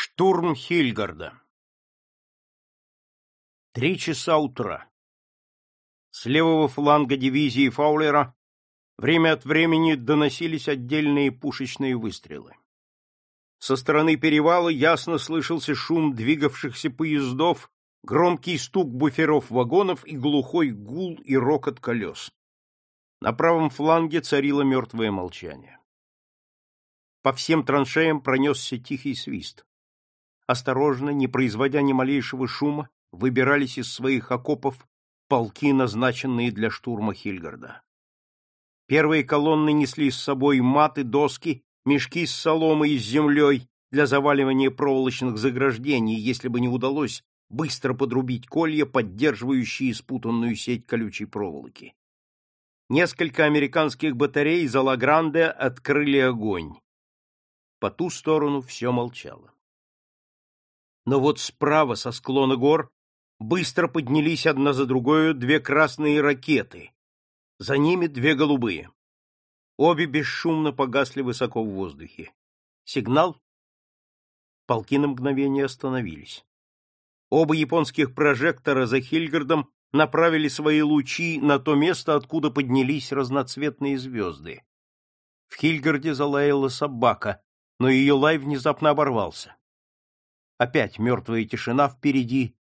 Штурм Хильгарда Три часа утра. С левого фланга дивизии Фаулера время от времени доносились отдельные пушечные выстрелы. Со стороны перевала ясно слышался шум двигавшихся поездов, громкий стук буферов вагонов и глухой гул и рокот колес. На правом фланге царило мертвое молчание. По всем траншеям пронесся тихий свист. Осторожно, не производя ни малейшего шума, выбирались из своих окопов полки, назначенные для штурма Хильгарда. Первые колонны несли с собой маты, доски, мешки с соломой и с землей для заваливания проволочных заграждений, если бы не удалось быстро подрубить колья, поддерживающие спутанную сеть колючей проволоки. Несколько американских батарей за Лагранде открыли огонь. По ту сторону все молчало. Но вот справа, со склона гор, быстро поднялись одна за другой две красные ракеты. За ними две голубые. Обе бесшумно погасли высоко в воздухе. Сигнал? Полки на мгновение остановились. Оба японских прожектора за Хильгардом направили свои лучи на то место, откуда поднялись разноцветные звезды. В Хильгарде залаяла собака, но ее лай внезапно оборвался. Опять мертвая тишина впереди,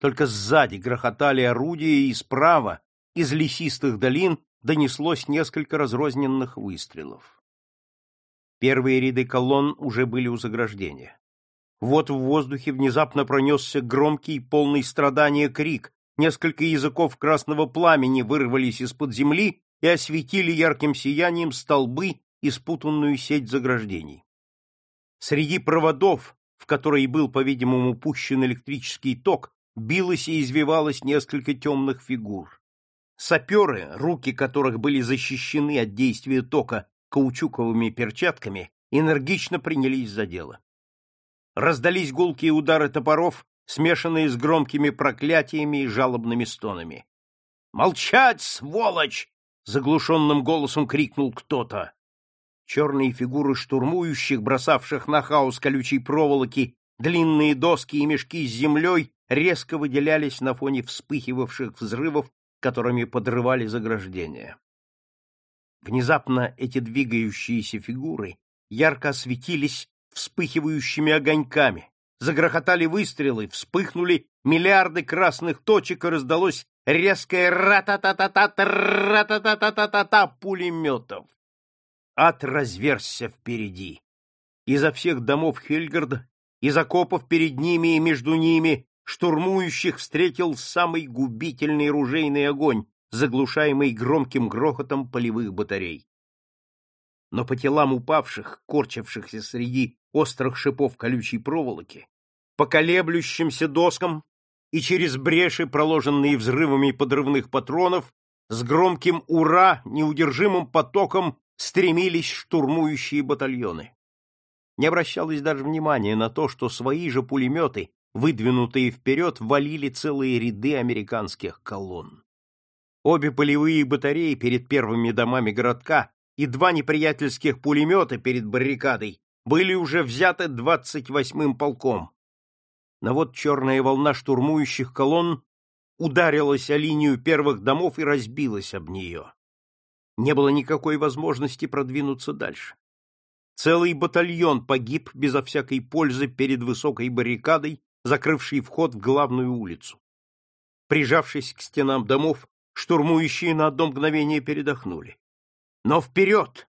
только сзади грохотали орудия, и справа, из лесистых долин, донеслось несколько разрозненных выстрелов. Первые ряды колонн уже были у заграждения. Вот в воздухе внезапно пронесся громкий, полный страдания крик. Несколько языков красного пламени вырвались из-под земли и осветили ярким сиянием столбы и спутанную сеть заграждений. Среди проводов, в которые был, по-видимому, пущен электрический ток, билось и извивалось несколько темных фигур. Саперы, руки которых были защищены от действия тока каучуковыми перчатками, энергично принялись за дело. Раздались гулкие удары топоров, смешанные с громкими проклятиями и жалобными стонами. «Молчать, сволочь!» — заглушенным голосом крикнул кто-то. Черные фигуры штурмующих, бросавших на хаос колючей проволоки, длинные доски и мешки с землей резко выделялись на фоне вспыхивавших взрывов, которыми подрывали заграждения. Внезапно эти двигающиеся фигуры ярко осветились вспыхивающими огоньками. Загрохотали выстрелы, вспыхнули миллиарды красных точек, и раздалось резкое ра-та-та-та-та, ра-та-та-та-та-та пулеметов. Ад разверзся впереди. Изо всех домов Хельгарда, из окопов перед ними и между ними, штурмующих встретил самый губительный ружейный огонь, заглушаемый громким грохотом полевых батарей но по телам упавших, корчившихся среди острых шипов колючей проволоки, по колеблющимся доскам и через бреши, проложенные взрывами подрывных патронов, с громким «Ура!» неудержимым потоком стремились штурмующие батальоны. Не обращалось даже внимания на то, что свои же пулеметы, выдвинутые вперед, валили целые ряды американских колонн. Обе полевые батареи перед первыми домами городка и два неприятельских пулемета перед баррикадой были уже взяты 28-м полком. Но вот черная волна штурмующих колонн ударилась о линию первых домов и разбилась об нее. Не было никакой возможности продвинуться дальше. Целый батальон погиб безо всякой пользы перед высокой баррикадой, закрывшей вход в главную улицу. Прижавшись к стенам домов, штурмующие на одно мгновение передохнули. Но вперед!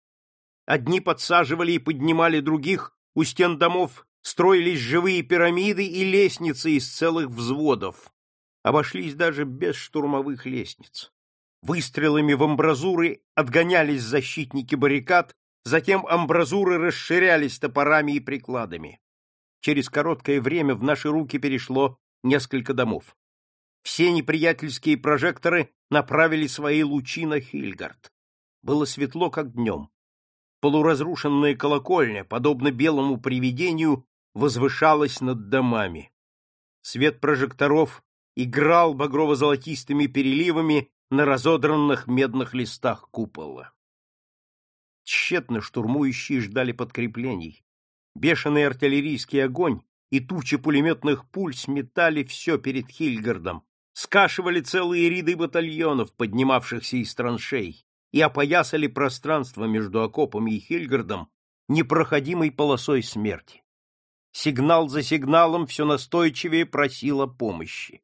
Одни подсаживали и поднимали других, у стен домов строились живые пирамиды и лестницы из целых взводов. Обошлись даже без штурмовых лестниц. Выстрелами в амбразуры отгонялись защитники баррикад, затем амбразуры расширялись топорами и прикладами. Через короткое время в наши руки перешло несколько домов. Все неприятельские прожекторы направили свои лучи на Хильгард. Было светло, как днем. Полуразрушенная колокольня, подобно белому привидению, возвышалась над домами. Свет прожекторов играл багрово-золотистыми переливами на разодранных медных листах купола. Тщетно штурмующие ждали подкреплений. Бешеный артиллерийский огонь, и тучи пулеметных пуль сметали все перед Хильгардом, скашивали целые ряды батальонов, поднимавшихся из траншей, и опоясали пространство между окопами и Хильгардом непроходимой полосой смерти. Сигнал за сигналом все настойчивее просил о помощи.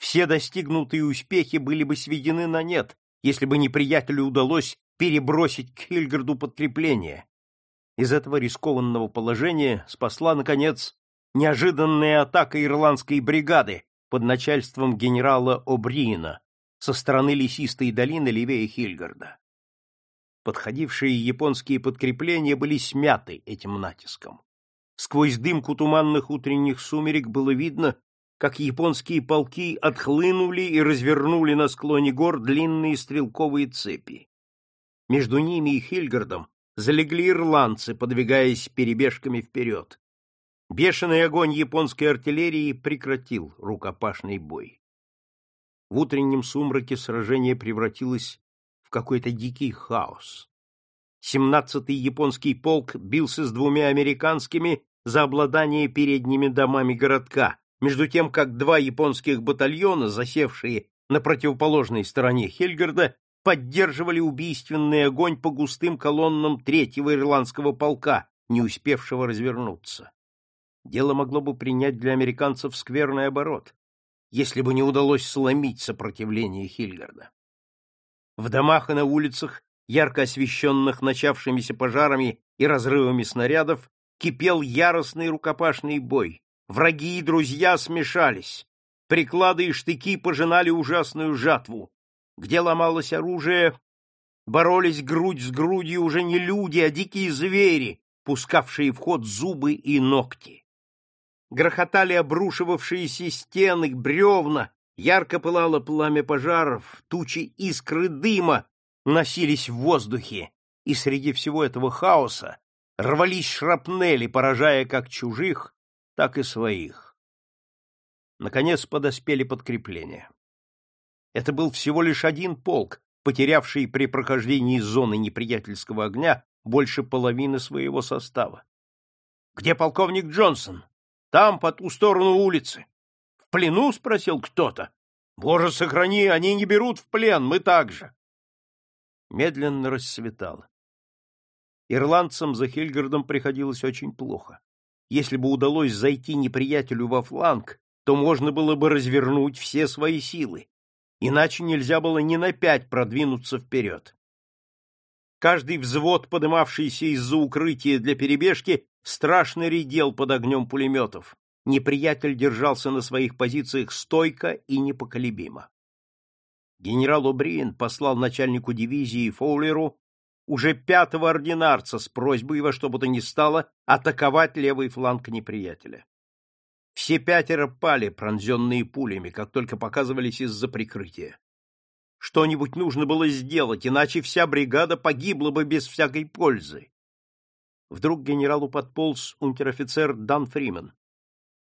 Все достигнутые успехи были бы сведены на нет, если бы неприятелю удалось перебросить к Хильгарду подкрепление. Из этого рискованного положения спасла, наконец, неожиданная атака ирландской бригады под начальством генерала О'Бриена со стороны лесистой долины левее Хильгарда. Подходившие японские подкрепления были смяты этим натиском. Сквозь дымку туманных утренних сумерек было видно, как японские полки отхлынули и развернули на склоне гор длинные стрелковые цепи. Между ними и Хильгардом залегли ирландцы, подвигаясь перебежками вперед. Бешеный огонь японской артиллерии прекратил рукопашный бой. В утреннем сумраке сражение превратилось в какой-то дикий хаос. Семнадцатый японский полк бился с двумя американскими за обладание передними домами городка, между тем как два японских батальона, засевшие на противоположной стороне Хельгарда, поддерживали убийственный огонь по густым колоннам третьего ирландского полка, не успевшего развернуться. Дело могло бы принять для американцев скверный оборот, если бы не удалось сломить сопротивление Хильгарда. В домах и на улицах, ярко освещенных начавшимися пожарами и разрывами снарядов, кипел яростный рукопашный бой, Враги и друзья смешались. Приклады и штыки пожинали ужасную жатву. Где ломалось оружие, боролись грудь с грудью уже не люди, а дикие звери, пускавшие в ход зубы и ногти. Грохотали обрушивавшиеся стены, бревна, ярко пылало пламя пожаров, тучи искры дыма носились в воздухе, и среди всего этого хаоса рвались шрапнели, поражая как чужих, так и своих. Наконец подоспели подкрепления. Это был всего лишь один полк, потерявший при прохождении зоны неприятельского огня больше половины своего состава. — Где полковник Джонсон? — Там, по ту сторону улицы. — В плену? — спросил кто-то. — Боже, сохрани, они не берут в плен, мы также. Медленно рассветало. Ирландцам за Хильгардом приходилось очень плохо. Если бы удалось зайти неприятелю во фланг, то можно было бы развернуть все свои силы, иначе нельзя было ни на пять продвинуться вперед. Каждый взвод, подымавшийся из-за укрытия для перебежки, страшно редел под огнем пулеметов. Неприятель держался на своих позициях стойко и непоколебимо. Генерал О'Бриен послал начальнику дивизии Фоулеру уже пятого ординарца с просьбой во что бы то ни стало атаковать левый фланг неприятеля. Все пятеро пали, пронзенные пулями, как только показывались из-за прикрытия. Что-нибудь нужно было сделать, иначе вся бригада погибла бы без всякой пользы. Вдруг генералу подполз унтер-офицер Дан Фримен.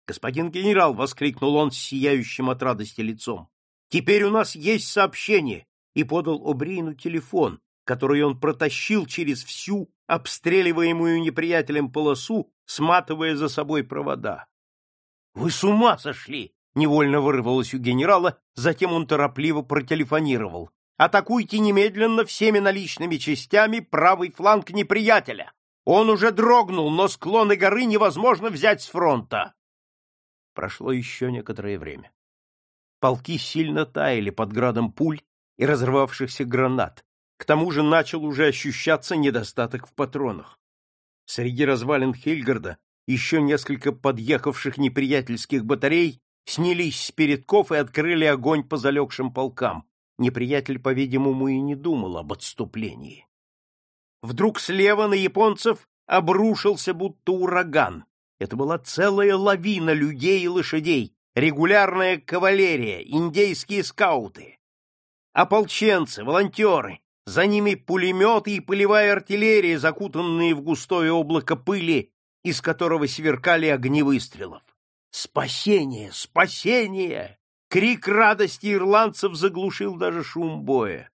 «Господин генерал!» — воскликнул он с сияющим от радости лицом. «Теперь у нас есть сообщение!» и подал Обрину телефон, который он протащил через всю обстреливаемую неприятелем полосу, сматывая за собой провода. «Вы с ума сошли!» — невольно вырвалось у генерала, затем он торопливо протелефонировал. «Атакуйте немедленно всеми наличными частями правый фланг неприятеля! Он уже дрогнул, но склоны горы невозможно взять с фронта!» Прошло еще некоторое время. Полки сильно таяли под градом пуль и разрывавшихся гранат, к тому же начал уже ощущаться недостаток в патронах. Среди развалин Хильгарда еще несколько подъехавших неприятельских батарей снялись с передков и открыли огонь по залегшим полкам. Неприятель, по-видимому, и не думал об отступлении. Вдруг слева на японцев обрушился будто ураган. Это была целая лавина людей и лошадей, регулярная кавалерия, индейские скауты. Ополченцы, волонтеры, за ними пулеметы и полевая артиллерия, закутанные в густое облако пыли, из которого сверкали огни выстрелов. Спасение! Спасение! Крик радости ирландцев заглушил даже шум боя.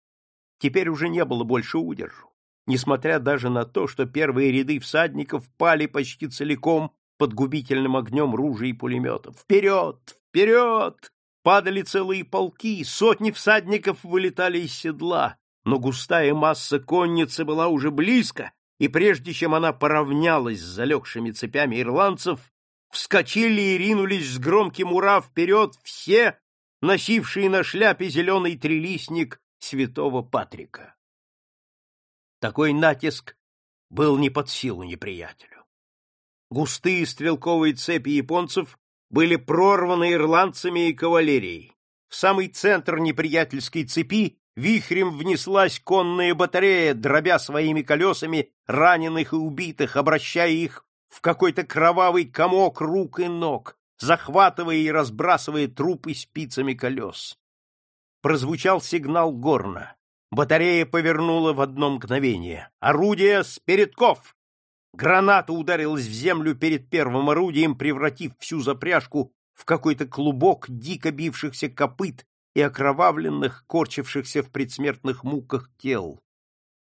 Теперь уже не было больше удержу. Несмотря даже на то, что первые ряды всадников пали почти целиком, под губительным огнем ружей и пулеметов. Вперед! Вперед! Падали целые полки, сотни всадников вылетали из седла, но густая масса конницы была уже близко, и прежде чем она поравнялась с залегшими цепями ирландцев, вскочили и ринулись с громким «Ура!» вперед все, носившие на шляпе зеленый трилистник святого Патрика. Такой натиск был не под силу неприятелю. Густые стрелковые цепи японцев были прорваны ирландцами и кавалерией. В самый центр неприятельской цепи вихрем внеслась конная батарея, дробя своими колесами раненых и убитых, обращая их в какой-то кровавый комок рук и ног, захватывая и разбрасывая трупы спицами колес. Прозвучал сигнал горна. Батарея повернула в одно мгновение. Орудие с передков! Граната ударилась в землю перед первым орудием, превратив всю запряжку в какой-то клубок дико бившихся копыт и окровавленных, корчившихся в предсмертных муках тел.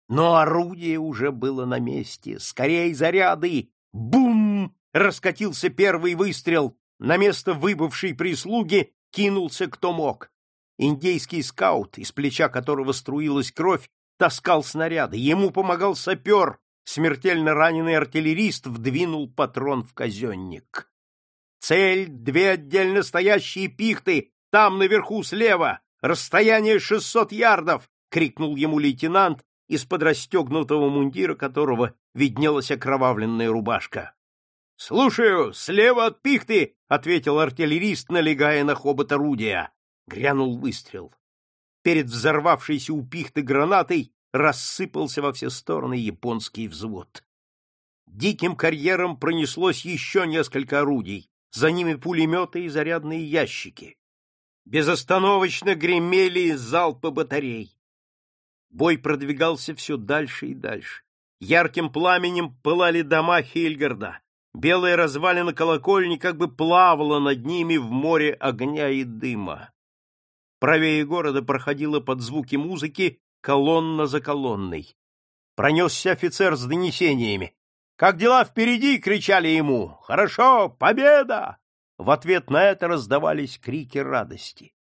Но орудие уже было на месте. Скорей заряды! Бум! Раскатился первый выстрел. На место выбывшей прислуги кинулся кто мог. Индейский скаут, из плеча которого струилась кровь, таскал снаряды. Ему помогал сапер. Смертельно раненый артиллерист вдвинул патрон в казенник. Цель — две отдельно стоящие пихты, там, наверху, слева. Расстояние шестьсот ярдов! — крикнул ему лейтенант, из-под расстегнутого мундира которого виднелась окровавленная рубашка. — Слушаю, слева от пихты! — ответил артиллерист, налегая на хобот орудия. Грянул выстрел. Перед взорвавшейся у пихты гранатой рассыпался во все стороны японский взвод. Диким карьером пронеслось еще несколько орудий, за ними пулеметы и зарядные ящики. Безостановочно гремели залпы батарей. Бой продвигался все дальше и дальше. Ярким пламенем пылали дома Хильгарда. Белая развалина колокольни как бы плавала над ними в море огня и дыма. Правее города проходила под звуки музыки колонна за колонной. Пронесся офицер с донесениями. «Как дела впереди?» — кричали ему. «Хорошо! Победа!» В ответ на это раздавались крики радости.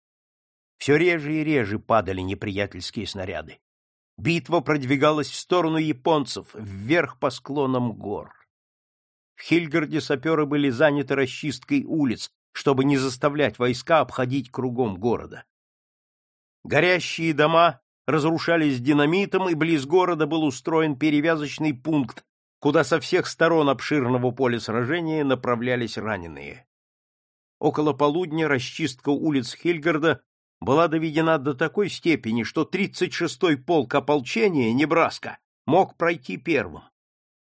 Все реже и реже падали неприятельские снаряды. Битва продвигалась в сторону японцев, вверх по склонам гор. В Хильгарде саперы были заняты расчисткой улиц, чтобы не заставлять войска обходить кругом города. Горящие дома разрушались динамитом, и близ города был устроен перевязочный пункт, куда со всех сторон обширного поля сражения направлялись раненые. Около полудня расчистка улиц Хильгарда была доведена до такой степени, что 36-й полк ополчения Небраска мог пройти первым.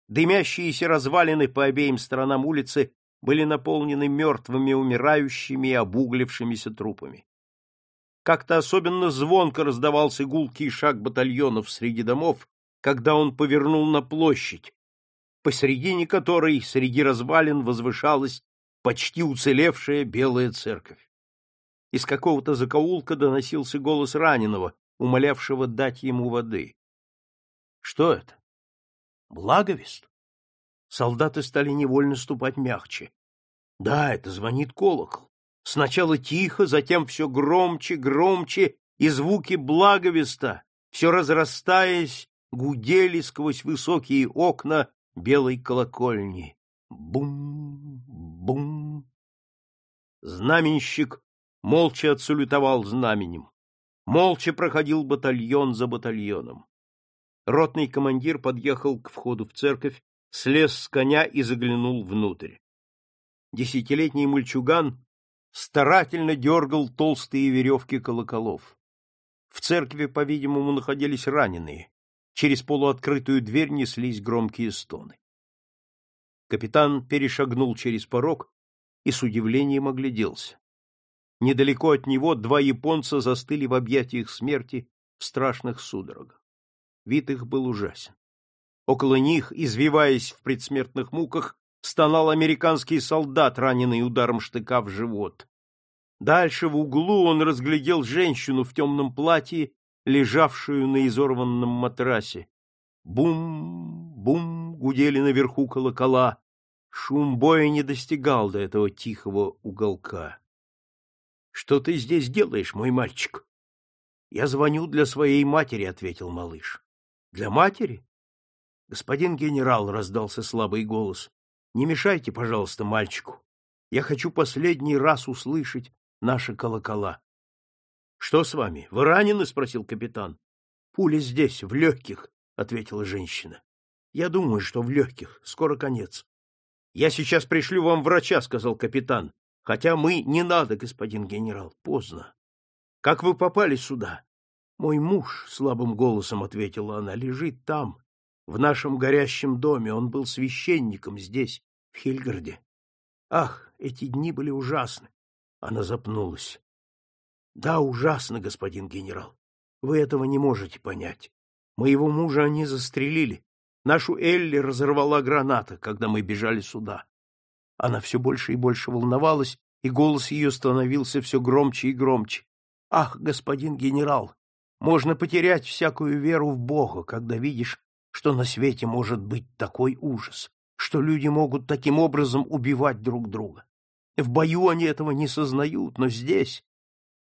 Дымящиеся развалины по обеим сторонам улицы были наполнены мертвыми, умирающими и обуглившимися трупами. Как-то особенно звонко раздавался гулкий шаг батальонов среди домов, когда он повернул на площадь, посредине которой среди развалин возвышалась почти уцелевшая белая церковь. Из какого-то закоулка доносился голос раненого, умолявшего дать ему воды. Что это? Благовест? Солдаты стали невольно ступать мягче. Да, это звонит колокол. Сначала тихо, затем все громче, громче, и звуки благовеста, все разрастаясь, гудели сквозь высокие окна белой колокольни. Бум. Знаменщик молча отсалютовал знаменем. Молча проходил батальон за батальоном. Ротный командир подъехал к входу в церковь, слез с коня и заглянул внутрь. Десятилетний мальчуган старательно дергал толстые веревки колоколов. В церкви, по-видимому, находились раненые. Через полуоткрытую дверь неслись громкие стоны. Капитан перешагнул через порог и с удивлением огляделся. Недалеко от него два японца застыли в объятиях смерти в страшных судорогах. Вид их был ужасен. Около них, извиваясь в предсмертных муках, стонал американский солдат, раненый ударом штыка в живот. Дальше в углу он разглядел женщину в темном платье, лежавшую на изорванном матрасе. Бум, бум гудели наверху колокола. Шум боя не достигал до этого тихого уголка. — Что ты здесь делаешь, мой мальчик? — Я звоню для своей матери, — ответил малыш. — Для матери? — Господин генерал, — раздался слабый голос, — не мешайте, пожалуйста, мальчику. Я хочу последний раз услышать наши колокола. — Что с вами? Вы ранены? — спросил капитан. — Пуля здесь, в легких, — ответила женщина. — Я думаю, что в легких. Скоро конец. Я сейчас пришлю вам врача, сказал капитан. Хотя мы не надо, господин генерал, поздно. Как вы попали сюда? Мой муж, слабым голосом ответила она, лежит там, в нашем горящем доме. Он был священником здесь, в Хильгарде. Ах, эти дни были ужасны. Она запнулась. Да, ужасно, господин генерал. Вы этого не можете понять. Моего мужа они застрелили. Нашу Элли разорвала граната, когда мы бежали сюда. Она все больше и больше волновалась, и голос ее становился все громче и громче. Ах, господин генерал, можно потерять всякую веру в Бога, когда видишь, что на свете может быть такой ужас, что люди могут таким образом убивать друг друга. В бою они этого не сознают, но здесь,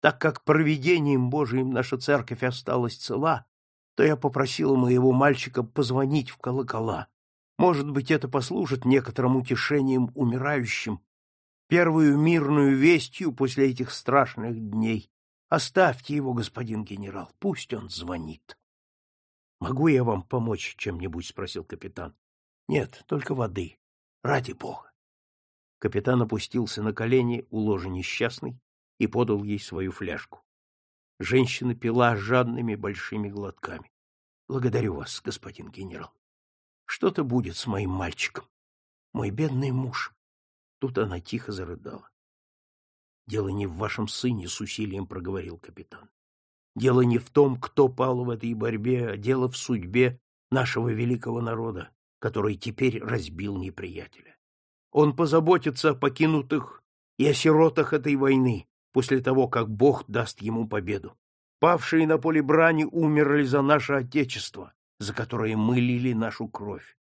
так как провидением Божиим наша церковь осталась цела, то я попросил моего мальчика позвонить в колокола. Может быть, это послужит некоторым утешением умирающим, первую мирную вестью после этих страшных дней. Оставьте его, господин генерал, пусть он звонит. — Могу я вам помочь чем-нибудь? — спросил капитан. — Нет, только воды. Ради бога. Капитан опустился на колени у ложа несчастной и подал ей свою фляжку. Женщина пила жадными большими глотками. — Благодарю вас, господин генерал. Что-то будет с моим мальчиком. Мой бедный муж. Тут она тихо зарыдала. — Дело не в вашем сыне, — с усилием проговорил капитан. Дело не в том, кто пал в этой борьбе, а дело в судьбе нашего великого народа, который теперь разбил неприятеля. Он позаботится о покинутых и о сиротах этой войны, после того, как Бог даст ему победу. Павшие на поле брани умерли за наше Отечество, за которое мы лили нашу кровь.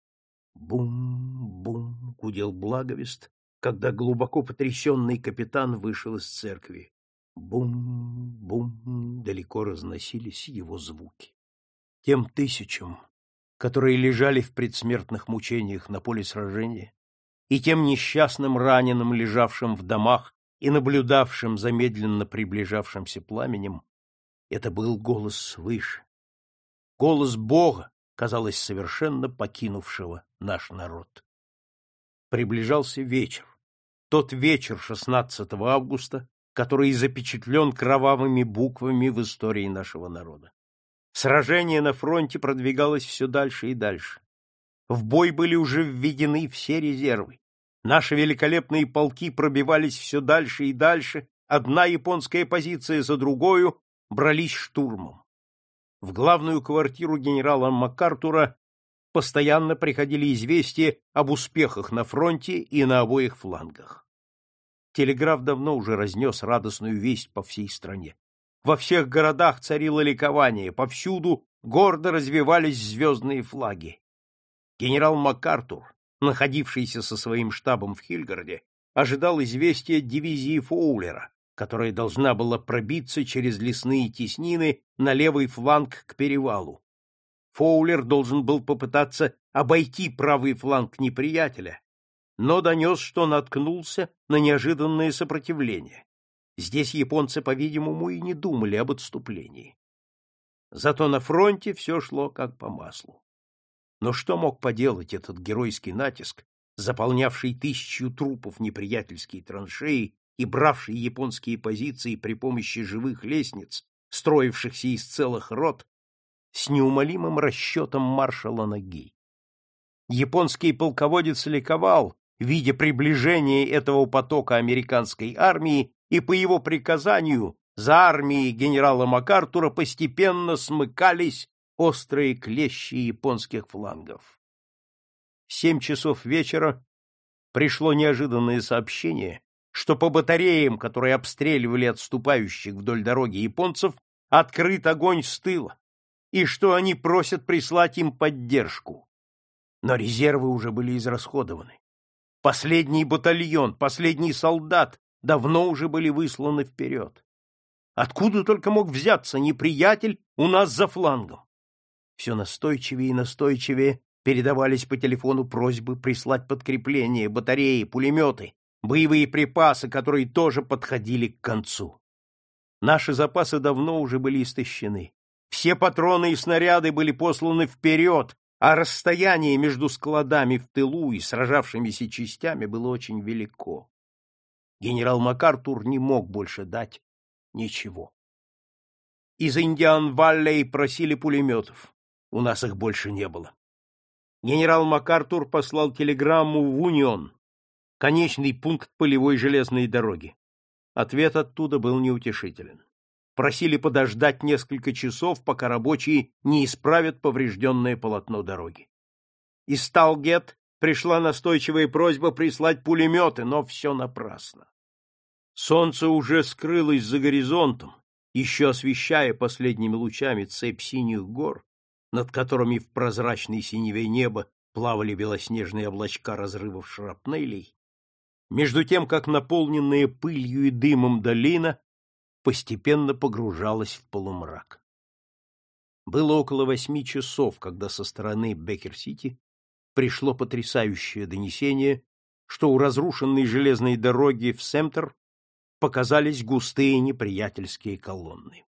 Бум-бум, гудел благовест, когда глубоко потрясенный капитан вышел из церкви. Бум-бум, далеко разносились его звуки. Тем тысячам, которые лежали в предсмертных мучениях на поле сражения, и тем несчастным раненым, лежавшим в домах и наблюдавшим за медленно приближавшимся пламенем, это был голос свыше. Голос Бога, казалось, совершенно покинувшего наш народ. Приближался вечер. Тот вечер 16 августа, который запечатлен кровавыми буквами в истории нашего народа. Сражение на фронте продвигалось все дальше и дальше. В бой были уже введены все резервы. Наши великолепные полки пробивались все дальше и дальше, одна японская позиция за другою брались штурмом. В главную квартиру генерала МакАртура постоянно приходили известия об успехах на фронте и на обоих флангах. Телеграф давно уже разнес радостную весть по всей стране. Во всех городах царило ликование, повсюду гордо развивались звездные флаги. Генерал МакАртур, находившийся со своим штабом в Хильгарде, ожидал известия дивизии Фоулера, которая должна была пробиться через лесные теснины на левый фланг к перевалу. Фоулер должен был попытаться обойти правый фланг неприятеля, но донес, что наткнулся на неожиданное сопротивление. Здесь японцы, по-видимому, и не думали об отступлении. Зато на фронте все шло как по маслу. Но что мог поделать этот геройский натиск, заполнявший тысячу трупов неприятельские траншеи и бравший японские позиции при помощи живых лестниц, строившихся из целых рот, с неумолимым расчетом маршала Наги. Японский полководец ликовал, видя приближение этого потока американской армии, и по его приказанию за армией генерала МакАртура постепенно смыкались острые клещи японских флангов. В семь часов вечера пришло неожиданное сообщение, что по батареям, которые обстреливали отступающих вдоль дороги японцев, открыт огонь с тыла, и что они просят прислать им поддержку. Но резервы уже были израсходованы. Последний батальон, последний солдат давно уже были высланы вперед. Откуда только мог взяться неприятель у нас за флангом? Все настойчивее и настойчивее передавались по телефону просьбы прислать подкрепление, батареи, пулеметы, боевые припасы, которые тоже подходили к концу. Наши запасы давно уже были истощены. Все патроны и снаряды были посланы вперед, а расстояние между складами в тылу и сражавшимися частями было очень велико. Генерал МакАртур не мог больше дать ничего. Из Индиан-Валлей просили пулеметов. У нас их больше не было. Генерал МакАртур послал телеграмму в Унион, конечный пункт полевой железной дороги. Ответ оттуда был неутешителен. Просили подождать несколько часов, пока рабочие не исправят поврежденное полотно дороги. Из Талгет пришла настойчивая просьба прислать пулеметы, но все напрасно. Солнце уже скрылось за горизонтом, еще освещая последними лучами цепь синих гор, над которыми в прозрачной синеве неба плавали белоснежные облачка разрывов шрапнелей, между тем, как наполненная пылью и дымом долина постепенно погружалась в полумрак. Было около восьми часов, когда со стороны Беккер-Сити пришло потрясающее донесение, что у разрушенной железной дороги в Семтер показались густые неприятельские колонны.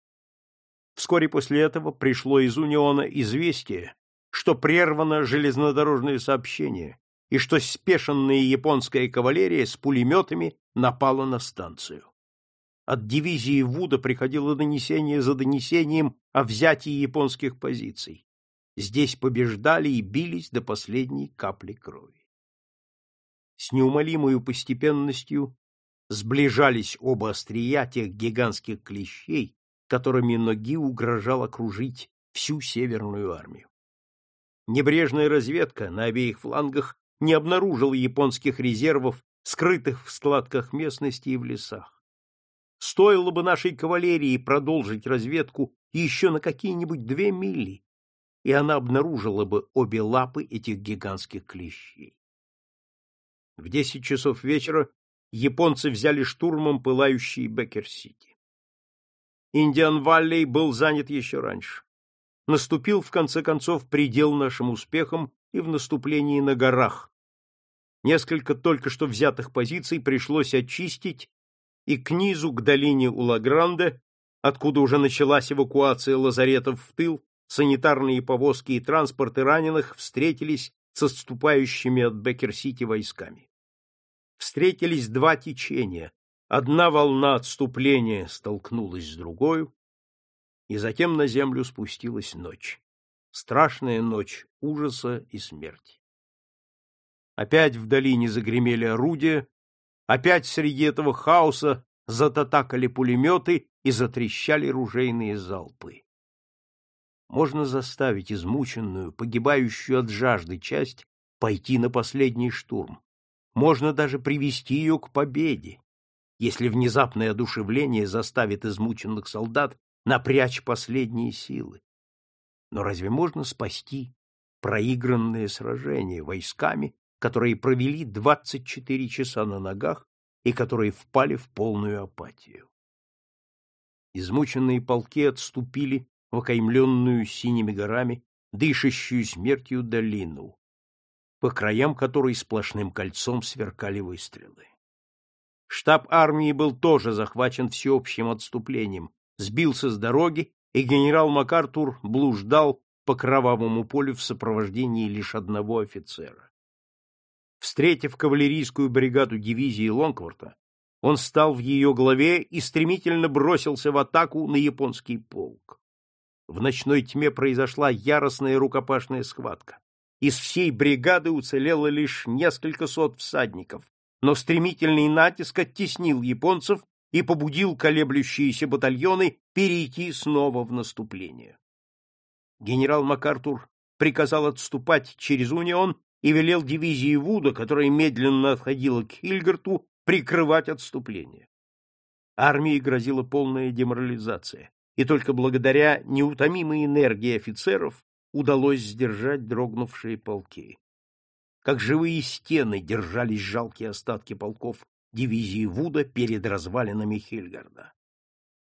Вскоре после этого пришло из Униона известие, что прервано железнодорожное сообщение и что спешенная японская кавалерия с пулеметами напала на станцию. От дивизии Вуда приходило донесение за донесением о взятии японских позиций. Здесь побеждали и бились до последней капли крови. С неумолимой постепенностью сближались оба острия тех гигантских клещей, которыми ноги угрожал окружить всю Северную армию. Небрежная разведка на обеих флангах не обнаружила японских резервов, скрытых в складках местности и в лесах. Стоило бы нашей кавалерии продолжить разведку еще на какие-нибудь две мили, и она обнаружила бы обе лапы этих гигантских клещей. В десять часов вечера японцы взяли штурмом пылающий Беккер-Сити. Индиан-Валлей был занят еще раньше. Наступил, в конце концов, предел нашим успехам и в наступлении на горах. Несколько только что взятых позиций пришлось очистить, и к низу, к долине Улагранде, откуда уже началась эвакуация лазаретов в тыл, санитарные повозки и транспорты раненых встретились с отступающими от Беккер-Сити войсками встретились два течения. Одна волна отступления столкнулась с другой, и затем на землю спустилась ночь. Страшная ночь ужаса и смерти. Опять в долине загремели орудия, опять среди этого хаоса зататакали пулеметы и затрещали ружейные залпы. Можно заставить измученную, погибающую от жажды часть пойти на последний штурм. Можно даже привести ее к победе, если внезапное одушевление заставит измученных солдат напрячь последние силы. Но разве можно спасти проигранное сражение войсками, которые провели 24 часа на ногах и которые впали в полную апатию? Измученные полки отступили в окаймленную синими горами, дышащую смертью долину, по краям которой сплошным кольцом сверкали выстрелы. Штаб армии был тоже захвачен всеобщим отступлением, сбился с дороги, и генерал МакАртур блуждал по кровавому полю в сопровождении лишь одного офицера. Встретив кавалерийскую бригаду дивизии Лонгворта, он стал в ее главе и стремительно бросился в атаку на японский полк. В ночной тьме произошла яростная рукопашная схватка. Из всей бригады уцелело лишь несколько сот всадников, но стремительный натиск оттеснил японцев и побудил колеблющиеся батальоны перейти снова в наступление. Генерал МакАртур приказал отступать через Унион и велел дивизии Вуда, которая медленно отходила к Хильгарту, прикрывать отступление. Армии грозила полная деморализация, и только благодаря неутомимой энергии офицеров удалось сдержать дрогнувшие полки. Как живые стены держались жалкие остатки полков дивизии Вуда перед развалинами Хильгарда.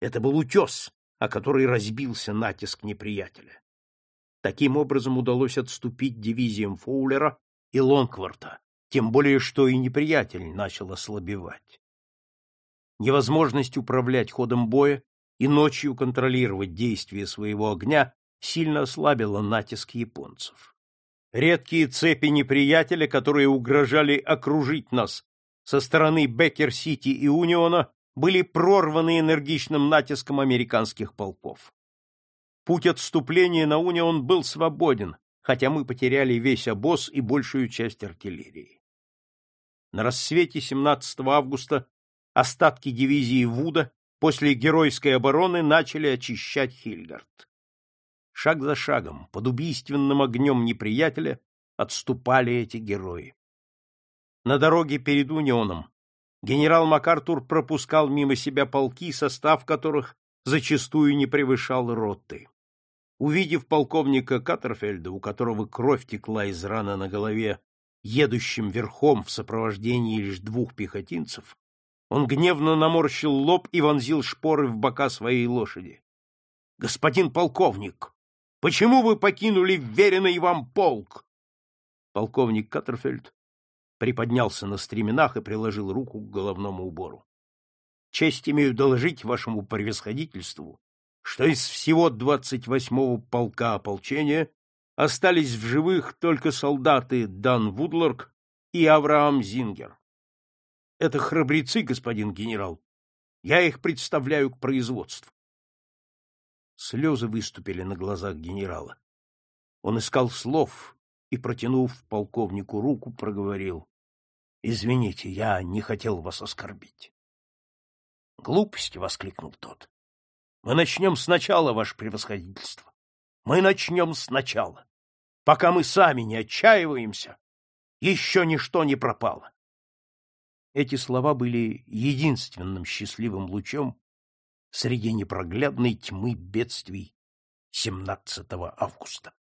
Это был утес, о который разбился натиск неприятеля. Таким образом удалось отступить дивизиям Фоулера и Лонгворта, тем более что и неприятель начал ослабевать. Невозможность управлять ходом боя и ночью контролировать действия своего огня сильно ослабила натиск японцев. Редкие цепи неприятеля, которые угрожали окружить нас со стороны Беккер-Сити и Униона, были прорваны энергичным натиском американских полков. Путь отступления на Унион был свободен, хотя мы потеряли весь обоз и большую часть артиллерии. На рассвете 17 августа остатки дивизии Вуда после геройской обороны начали очищать Хильгард. Шаг за шагом, под убийственным огнем неприятеля, отступали эти герои. На дороге перед Унионом генерал МакАртур пропускал мимо себя полки, состав которых зачастую не превышал роты. Увидев полковника Каттерфельда, у которого кровь текла из раны на голове, едущим верхом в сопровождении лишь двух пехотинцев, он гневно наморщил лоб и вонзил шпоры в бока своей лошади. — Господин полковник, почему вы покинули веренный вам полк? Полковник Каттерфельд приподнялся на стременах и приложил руку к головному убору. — Честь имею доложить вашему превосходительству, что из всего двадцать восьмого полка ополчения остались в живых только солдаты Дан Вудлорг и Авраам Зингер. Это храбрецы, господин генерал. Я их представляю к производству. Слезы выступили на глазах генерала. Он искал слов и, протянув полковнику руку, проговорил. — Извините, я не хотел вас оскорбить. — Глупости! — воскликнул тот. — Мы начнем сначала, ваше превосходительство. Мы начнем сначала. Пока мы сами не отчаиваемся, еще ничто не пропало. Эти слова были единственным счастливым лучом среди непроглядной тьмы бедствий 17 августа.